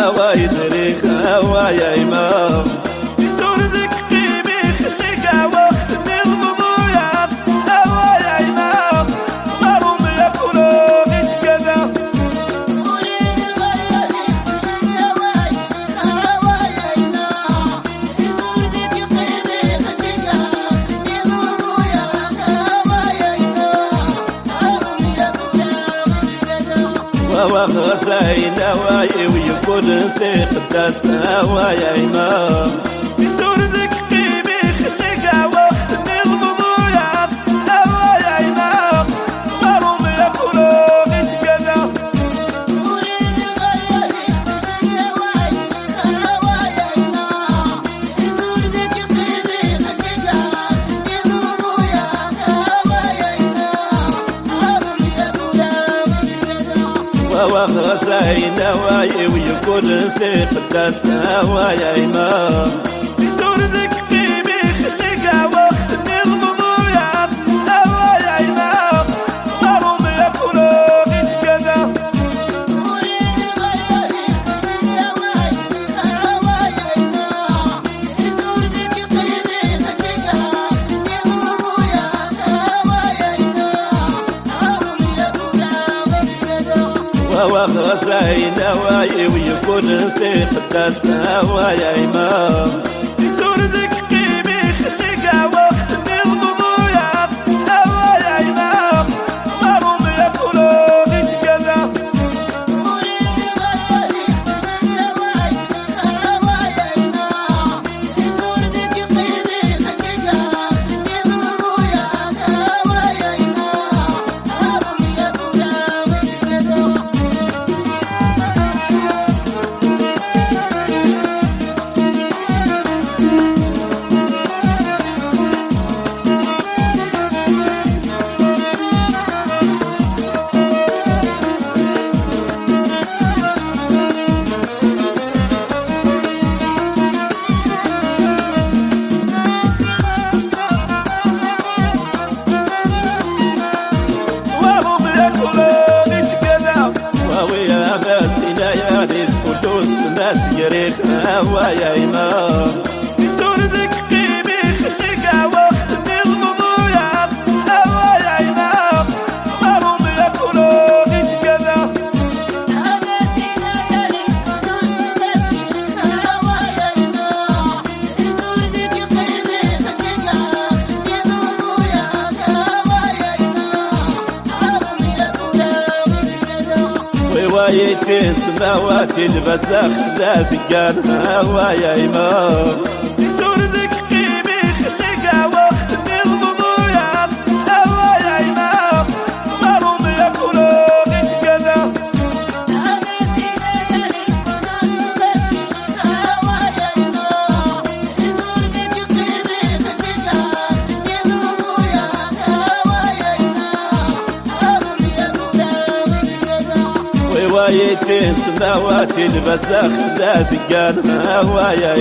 هوا يدري هوا يا إمام يزور ذك قيمي خليك وقت نضمضويا هوا يا إمام مروم ياكلوا غيت كذا وغزاي نواي ويكون سيق الداس هوا يا إمام. نواي ويكون سيق الداس هوا يا إمام. ويكون سيق الداس هوا يا إمام. الفلوس ناس يريخ هوا يا إمام روايتي سماوات البساخ لا ثقال هوا يا إمام. روايتي سماوات البساخ لا ثقال هوا يا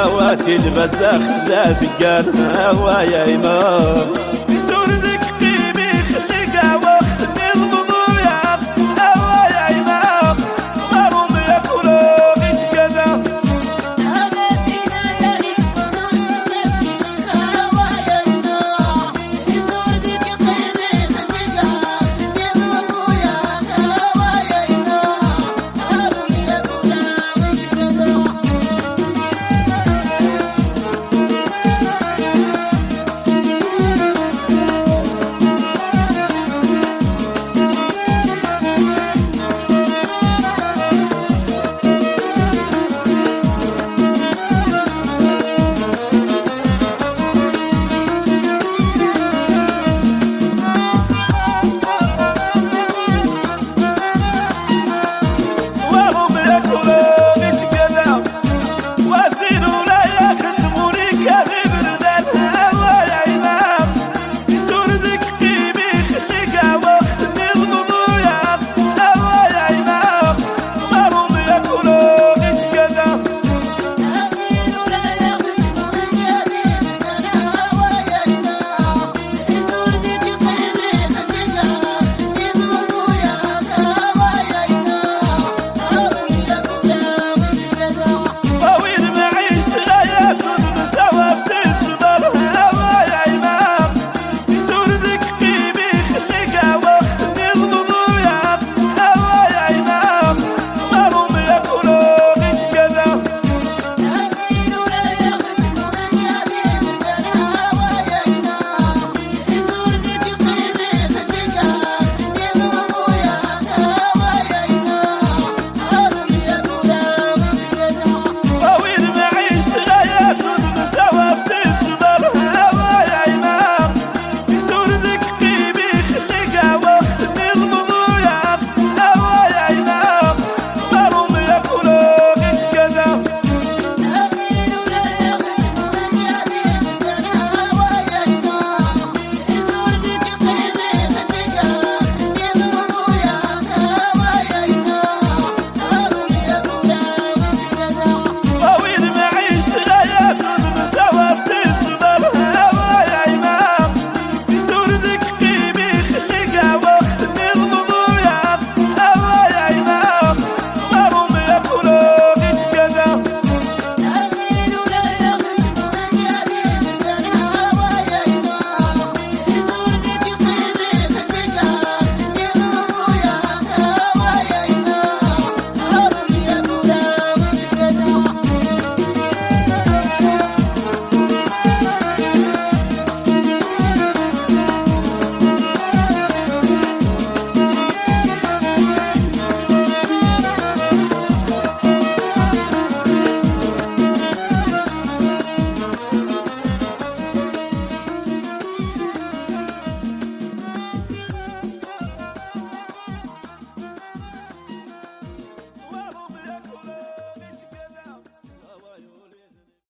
سماوات البساخ لا ثقال هوا يا إمام.